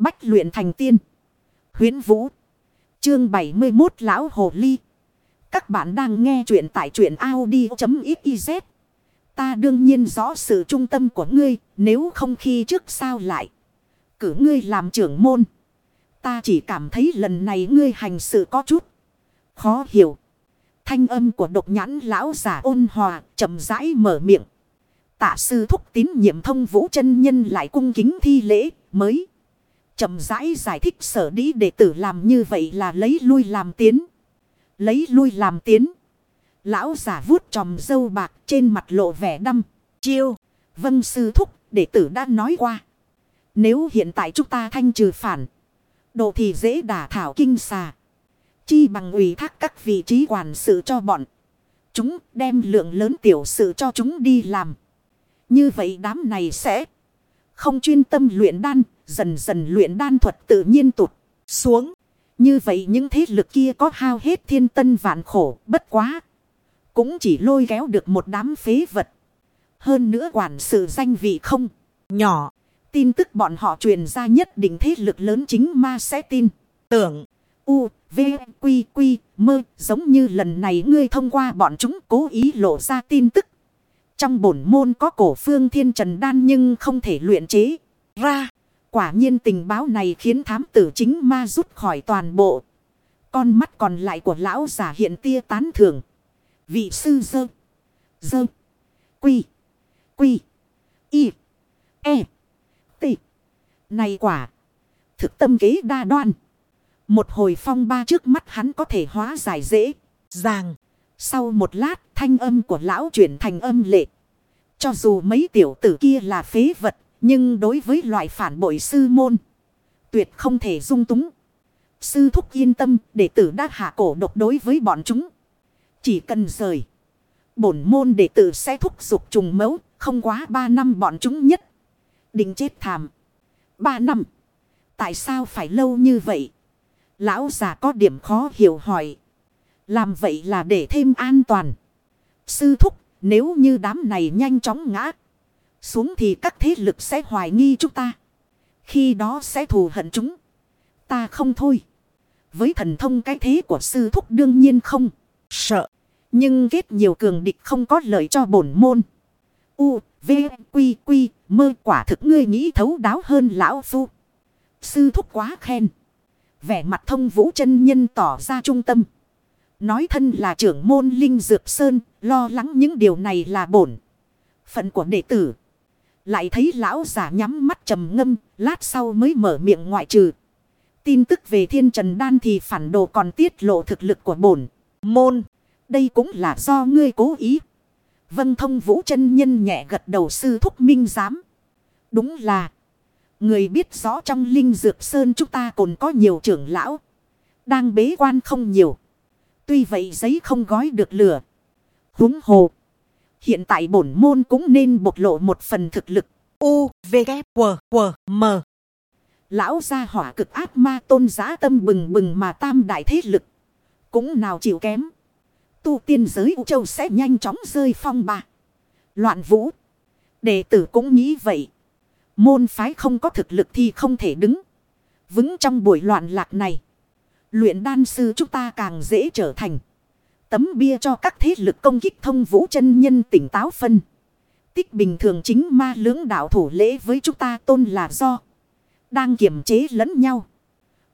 Bách luyện thành tiên. Huyến Vũ. Chương 71 Lão Hồ Ly. Các bạn đang nghe truyện tại truyện Audi.xyz. Ta đương nhiên rõ sự trung tâm của ngươi. Nếu không khi trước sao lại. Cử ngươi làm trưởng môn. Ta chỉ cảm thấy lần này ngươi hành sự có chút. Khó hiểu. Thanh âm của độc nhãn lão giả ôn hòa, chậm rãi mở miệng. Tạ sư thúc tín nhiệm thông vũ chân nhân lại cung kính thi lễ, mới chậm rãi giải thích sở đi đệ tử làm như vậy là lấy lui làm tiến. Lấy lui làm tiến. Lão giả vuốt tròm dâu bạc trên mặt lộ vẻ đăm. Chiêu. Vân sư thúc, đệ tử đã nói qua. Nếu hiện tại chúng ta thanh trừ phản. Độ thì dễ đả thảo kinh xà. Chi bằng ủy thác các vị trí quản sự cho bọn. Chúng, đem lượng lớn tiểu sự cho chúng đi làm. Như vậy đám này sẽ không chuyên tâm luyện đan dần dần luyện đan thuật tự nhiên tụt xuống. Như vậy những thế lực kia có hao hết thiên tân vạn khổ, bất quá. Cũng chỉ lôi kéo được một đám phế vật. Hơn nữa quản sự danh vị không, nhỏ. Tin tức bọn họ truyền ra nhất định thế lực lớn chính ma sẽ tin. Tưởng, U, V, Quy, Quy, Mơ, giống như lần này ngươi thông qua bọn chúng cố ý lộ ra tin tức. Trong bổn môn có cổ phương thiên trần đan nhưng không thể luyện chế ra. Quả nhiên tình báo này khiến thám tử chính ma rút khỏi toàn bộ. Con mắt còn lại của lão giả hiện tia tán thưởng. Vị sư dơ. Dơ. Quy. Quy. Y. E. T. Này quả. Thực tâm kế đa đoan. Một hồi phong ba trước mắt hắn có thể hóa giải dễ. Ràng. Sau một lát, thanh âm của lão chuyển thành âm lệ. Cho dù mấy tiểu tử kia là phế vật nhưng đối với loại phản bội sư môn. Tuyệt không thể dung túng. Sư thúc yên tâm, đệ tử đã hạ cổ độc đối với bọn chúng. Chỉ cần rời. Bổn môn đệ tử sẽ thúc giục trùng mẫu. Không quá ba năm bọn chúng nhất. Định chết thảm. Ba năm. Tại sao phải lâu như vậy? Lão già có điểm khó hiểu hỏi. Làm vậy là để thêm an toàn. Sư thúc, nếu như đám này nhanh chóng ngã xuống thì các thế lực sẽ hoài nghi chúng ta. Khi đó sẽ thù hận chúng. Ta không thôi. Với thần thông cái thế của sư thúc đương nhiên không. Sợ. Nhưng kết nhiều cường địch không có lợi cho bổn môn. U, V, Quy, Quy, mơ quả thực ngươi nghĩ thấu đáo hơn lão phu. Sư thúc quá khen. Vẻ mặt thông vũ chân nhân tỏ ra trung tâm. Nói thân là trưởng môn Linh Dược Sơn, lo lắng những điều này là bổn. Phận của đệ tử. Lại thấy lão giả nhắm mắt trầm ngâm, lát sau mới mở miệng ngoại trừ. Tin tức về thiên trần đan thì phản đồ còn tiết lộ thực lực của bổn. Môn, đây cũng là do ngươi cố ý. Vân thông vũ chân nhân nhẹ gật đầu sư thúc minh giám. Đúng là, người biết rõ trong linh dược sơn chúng ta còn có nhiều trưởng lão. Đang bế quan không nhiều. Tuy vậy giấy không gói được lửa. Húng hồ. Hiện tại bổn môn cũng nên bộc lộ một phần thực lực. U, V, K, W, W, M. Lão gia hỏa cực ác ma tôn giá tâm bừng bừng mà tam đại thế lực. Cũng nào chịu kém. Tu tiên giới U Châu sẽ nhanh chóng rơi phong ba. Loạn vũ. Đệ tử cũng nghĩ vậy. Môn phái không có thực lực thì không thể đứng. Vững trong buổi loạn lạc này. Luyện đan sư chúng ta càng dễ trở thành. Tấm bia cho các thế lực công kích thông vũ chân nhân tỉnh táo phân. Tích bình thường chính ma lưỡng đạo thủ lễ với chúng ta tôn là do. Đang kiểm chế lẫn nhau.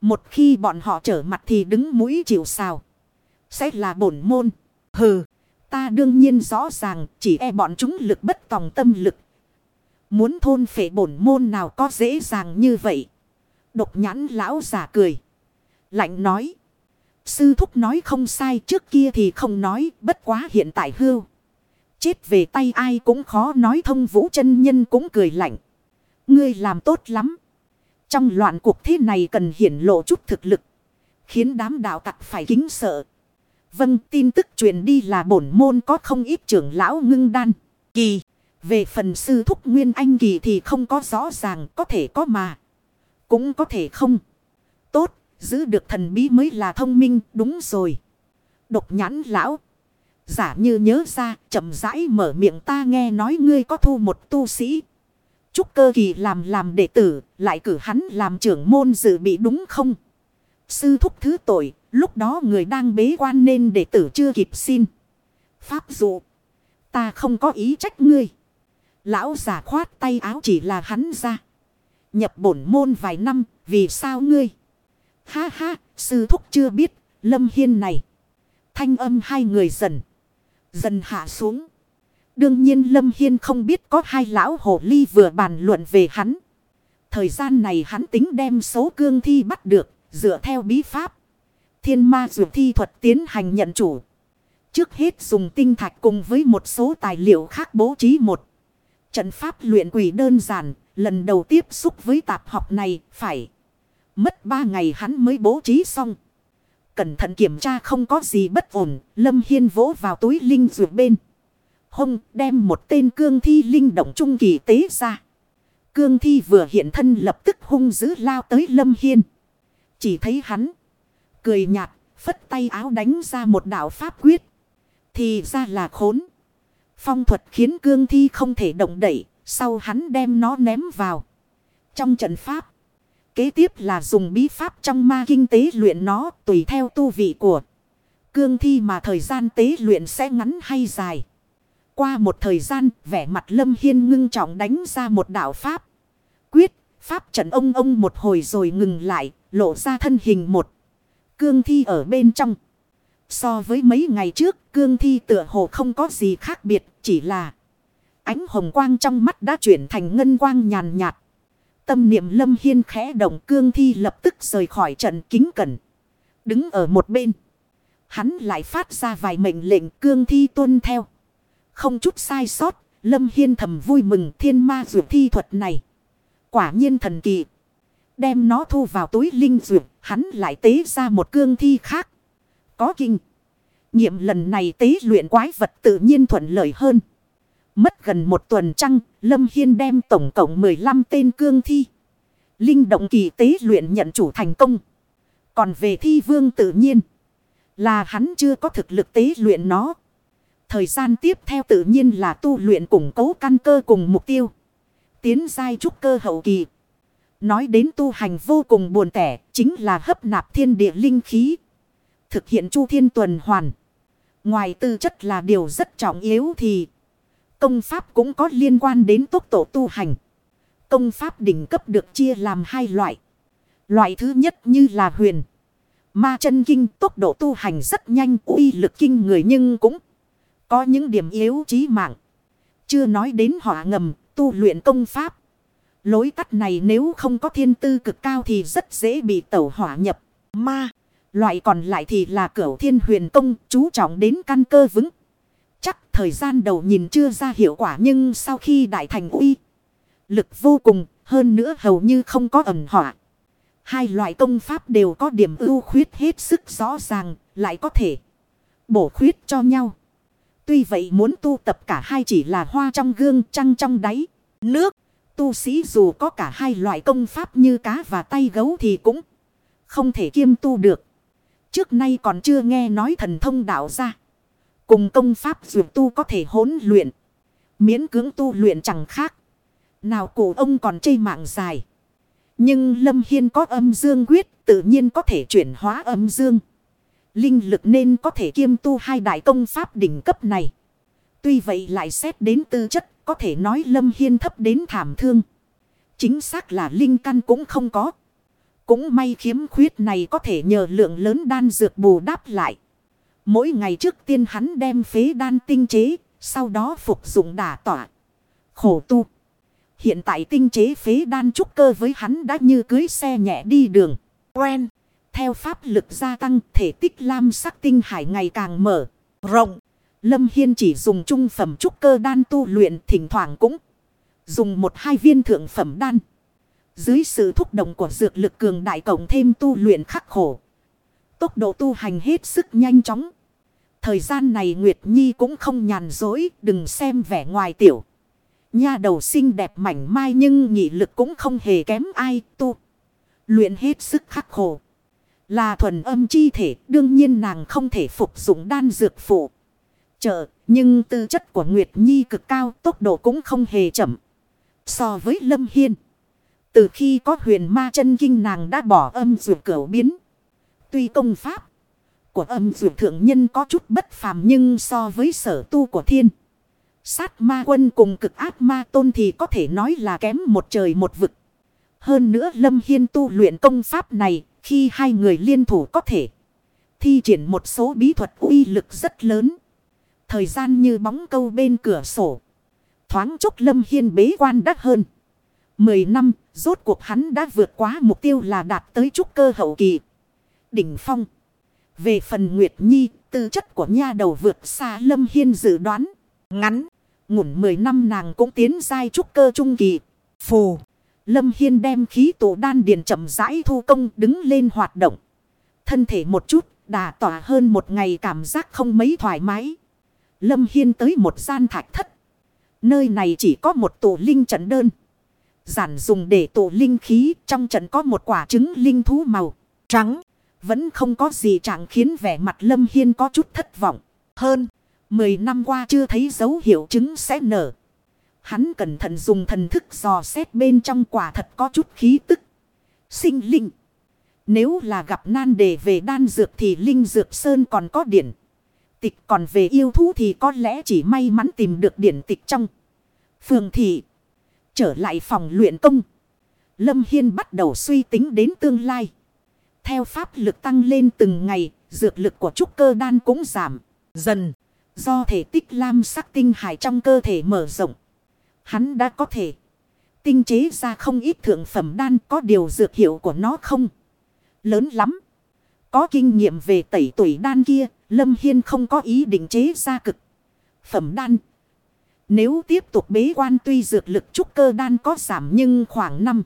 Một khi bọn họ trở mặt thì đứng mũi chịu sào. Sẽ là bổn môn. Hừ. Ta đương nhiên rõ ràng, chỉ e bọn chúng lực bất tòng tâm lực. Muốn thôn phệ bổn môn nào có dễ dàng như vậy. Độc nhãn lão giả cười. Lạnh nói. Sư thúc nói không sai, trước kia thì không nói, bất quá hiện tại hưu. Chết về tay ai cũng khó nói, thông vũ chân nhân cũng cười lạnh. Ngươi làm tốt lắm. Trong loạn cuộc thế này cần hiển lộ chút thực lực. Khiến đám đạo tặc phải kính sợ. Vâng tin tức truyền đi là bổn môn có không ít trưởng lão ngưng đan. Kỳ. Về phần sư thúc nguyên anh kỳ thì không có rõ ràng, có thể có mà. Cũng có thể không. Giữ được thần bí mới là thông minh, đúng rồi. Độc nhãn lão. Giả như nhớ ra, chậm rãi mở miệng ta nghe nói ngươi có thu một tu sĩ. Trúc cơ kỳ làm làm đệ tử, lại cử hắn làm trưởng môn dự bị đúng không? Sư thúc thứ tội, lúc đó người đang bế quan nên đệ tử chưa kịp xin. Pháp dụ, ta không có ý trách ngươi. Lão giả khoát tay áo chỉ là hắn ra. Nhập bổn môn vài năm, vì sao ngươi? Ha ha, sư thúc chưa biết, lâm hiên này. Thanh âm hai người dần, dần hạ xuống. Đương nhiên Lâm Hiên không biết có hai lão hồ ly vừa bàn luận về hắn. Thời gian này hắn tính đem số cương thi bắt được, dựa theo bí pháp. Thiên ma dược thi thuật tiến hành nhận chủ. Trước hết dùng tinh thạch cùng với một số tài liệu khác bố trí một. Trận pháp luyện quỷ đơn giản, lần đầu tiếp xúc với tạp học này phải. Mất ba ngày hắn mới bố trí xong. Cẩn thận kiểm tra không có gì bất ổn, Lâm Hiên vỗ vào túi linh dược bên hông đem một tên cương thi linh động trung kỳ tế ra. Cương thi vừa hiện thân lập tức hung dữ lao tới Lâm Hiên. Chỉ thấy hắn. Cười nhạt. Phất tay áo đánh ra một đạo pháp quyết. Thì ra là khốn. Phong thuật khiến cương thi không thể động đậy. Sau hắn đem nó ném vào. Trong trận pháp. Kế tiếp là dùng bí pháp trong ma kinh tế luyện nó tùy theo tu vị của. Cương thi mà thời gian tế luyện sẽ ngắn hay dài. Qua một thời gian, vẻ mặt Lâm Hiên ngưng trọng đánh ra một đạo Pháp. Quyết, Pháp trận ông ông một hồi rồi ngừng lại, lộ ra thân hình một. Cương thi ở bên trong. So với mấy ngày trước, cương thi tựa hồ không có gì khác biệt, chỉ là ánh hồng quang trong mắt đã chuyển thành ngân quang nhàn nhạt. Tâm niệm Lâm Hiên khẽ động cương thi lập tức rời khỏi trận kính cẩn. Đứng ở một bên. Hắn lại phát ra vài mệnh lệnh cương thi tuân theo. Không chút sai sót, Lâm Hiên thầm vui mừng thiên ma dược thi thuật này. Quả nhiên thần kỳ. Đem nó thu vào túi linh dược, hắn lại tế ra một cương thi khác. Có kinh. Nhiệm lần này tế luyện quái vật tự nhiên thuận lợi hơn. Mất gần một tuần trăng, Lâm Hiên đem tổng cộng 15 tên cương thi. Linh động kỳ tế luyện nhận chủ thành công. Còn về thi vương tự nhiên, là hắn chưa có thực lực tế luyện nó. Thời gian tiếp theo tự nhiên là tu luyện củng cố căn cơ cùng mục tiêu. Tiến giai trúc cơ hậu kỳ. Nói đến tu hành vô cùng buồn tẻ, chính là hấp nạp thiên địa linh khí. Thực hiện chu thiên tuần hoàn. Ngoài tư chất là điều rất trọng yếu thì công pháp cũng có liên quan đến tốc độ tu hành. Công pháp đỉnh cấp được chia làm hai loại. Loại thứ nhất như là huyền. Ma chân kinh tốc độ tu hành rất nhanh uy lực kinh người nhưng cũng có những điểm yếu chí mạng. Chưa nói đến họa ngầm, tu luyện công pháp. Lối tắt này nếu không có thiên tư cực cao thì rất dễ bị tẩu hỏa nhập. Ma, loại còn lại thì là cửu thiên huyền công, chú trọng đến căn cơ vững. Chắc thời gian đầu nhìn chưa ra hiệu quả nhưng sau khi đại thành uy, lực vô cùng, hơn nữa hầu như không có ẩn họa. Hai loại công pháp đều có điểm ưu khuyết hết sức rõ ràng, lại có thể bổ khuyết cho nhau. Tuy vậy muốn tu tập cả hai chỉ là hoa trong gương trăng trong đáy. Nước. Tu sĩ dù có cả hai loại công pháp như cá và tay gấu thì cũng không thể kiêm tu được. Trước nay còn chưa nghe nói thần thông đạo ra. Cùng công pháp dù tu có thể hỗn luyện. Miễn cưỡng tu luyện chẳng khác. Nào cụ ông còn chây mạng dài. Nhưng Lâm Hiên có âm dương quyết tự nhiên có thể chuyển hóa âm dương linh lực nên có thể kiêm tu hai đại công pháp đỉnh cấp này. Tuy vậy lại xét đến tư chất, có thể nói Lâm Hiên thấp đến thảm thương. Chính xác là linh căn cũng không có. Cũng may khiếm khuyết này có thể nhờ lượng lớn đan dược bù đắp lại. Mỗi ngày trước tiên hắn đem phế đan tinh chế, sau đó phục dụng đả tỏa. Khổ tu. Hiện tại tinh chế phế đan trúc cơ với hắn đã như cưới xe nhẹ đi đường. Quen. Theo pháp lực gia tăng thể tích lam sắc tinh hải ngày càng mở, rộng. Lâm Hiên chỉ dùng trung phẩm trúc cơ đan tu luyện thỉnh thoảng cũng dùng một hai viên thượng phẩm đan. Dưới sự thúc động của dược lực cường đại cộng thêm tu luyện khắc khổ. Tốc độ tu hành hết sức nhanh chóng. Thời gian này Nguyệt Nhi cũng không nhàn dối, đừng xem vẻ ngoài tiểu. Nha đầu xinh đẹp mảnh mai nhưng nghị lực cũng không hề kém ai tu. Luyện hết sức khắc khổ. Là thuần âm chi thể, đương nhiên nàng không thể phục dụng đan dược phụ. Trợ, nhưng tư chất của Nguyệt Nhi cực cao, tốc độ cũng không hề chậm. So với Lâm Hiên. Từ khi có huyền ma chân kinh nàng đã bỏ âm dược cửu biến. Tuy công pháp của âm dược thượng nhân có chút bất phàm nhưng so với sở tu của thiên. Sát ma quân cùng cực ác ma tôn thì có thể nói là kém một trời một vực. Hơn nữa Lâm Hiên tu luyện công pháp này khi hai người liên thủ có thể thi triển một số bí thuật uy lực rất lớn. Thời gian như bóng câu bên cửa sổ. Thoáng chốc Lâm Hiên bế quan đắt hơn. Mười năm, rốt cuộc hắn đã vượt quá mục tiêu là đạt tới trúc cơ hậu kỳ. Đỉnh phong. Về phần Nguyệt Nhi, tư chất của nha đầu vượt xa Lâm Hiên dự đoán. Ngắn, ngủn 10 năm nàng cũng tiến giai trúc cơ trung kỳ. Phù, Lâm Hiên đem khí tổ đan điền chậm rãi thu công đứng lên hoạt động. Thân thể một chút, đà tỏa hơn một ngày cảm giác không mấy thoải mái. Lâm Hiên tới một gian thạch thất. Nơi này chỉ có một tổ linh trận đơn. Giản dùng để tổ linh khí trong trận có một quả trứng linh thú màu trắng. Vẫn không có gì chẳng khiến vẻ mặt Lâm Hiên có chút thất vọng. Hơn, 10 năm qua chưa thấy dấu hiệu chứng sẽ nở. Hắn cẩn thận dùng thần thức dò xét bên trong quả thật có chút khí tức. Sinh linh. Nếu là gặp nan đề về đan dược thì linh dược sơn còn có điển. Tịch còn về yêu thú thì có lẽ chỉ may mắn tìm được điển tịch trong. Phường thị. Trở lại phòng luyện công. Lâm Hiên bắt đầu suy tính đến tương lai. Theo pháp lực tăng lên từng ngày, dược lực của trúc cơ đan cũng giảm. Dần, do thể tích lam sắc tinh hải trong cơ thể mở rộng. Hắn đã có thể tinh chế ra không ít thượng phẩm đan có điều dược hiệu của nó không lớn lắm. Có kinh nghiệm về tẩy tuổi đan kia, Lâm Hiên không có ý định chế ra cực. Phẩm đan. Nếu tiếp tục bế quan tuy dược lực trúc cơ đan có giảm nhưng khoảng năm.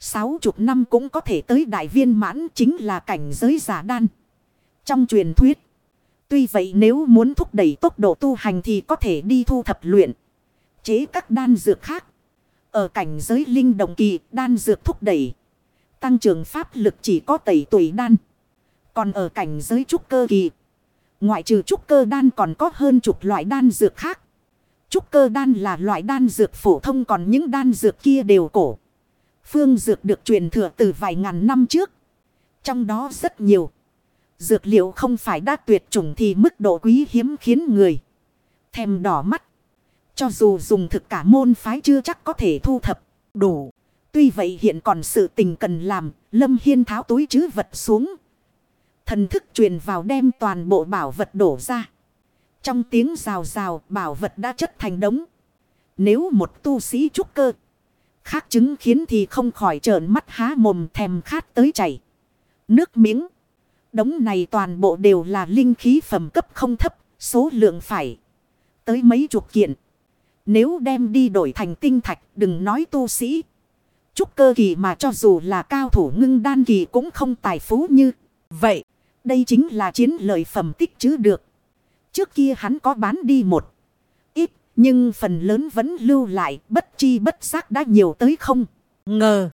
Sáu chục năm cũng có thể tới đại viên mãn chính là cảnh giới giả đan. Trong truyền thuyết. Tuy vậy nếu muốn thúc đẩy tốc độ tu hành thì có thể đi thu thập luyện. Chế các đan dược khác. Ở cảnh giới linh đồng kỳ, đan dược thúc đẩy. Tăng trưởng pháp lực chỉ có tẩy tuổi đan. Còn ở cảnh giới trúc cơ kỳ. Ngoại trừ trúc cơ đan còn có hơn chục loại đan dược khác. Trúc cơ đan là loại đan dược phổ thông còn những đan dược kia đều cổ. Phương dược được truyền thừa từ vài ngàn năm trước. Trong đó rất nhiều. Dược liệu không phải đã tuyệt chủng thì mức độ quý hiếm khiến người. Thèm đỏ mắt. Cho dù dùng thực cả môn phái chưa chắc có thể thu thập đủ. Tuy vậy hiện còn sự tình cần làm. Lâm Hiên tháo túi chứ vật xuống. Thần thức truyền vào đem toàn bộ bảo vật đổ ra. Trong tiếng rào rào, bảo vật đã chất thành đống. Nếu một tu sĩ trúc cơ. Khác chứng khiến thì không khỏi trợn mắt há mồm thèm khát tới chảy. Nước miếng. Đống này toàn bộ đều là linh khí phẩm cấp không thấp. Số lượng phải. Tới mấy chục kiện. Nếu đem đi đổi thành tinh thạch, đừng nói tu sĩ. Trúc cơ kỳ mà cho dù là cao thủ ngưng đan kỳ cũng không tài phú như. Vậy. Đây chính là chiến lợi phẩm tích chứ được. Trước kia hắn có bán đi một. Nhưng phần lớn vẫn lưu lại, bất chi bất giác đã nhiều tới không. Ngờ.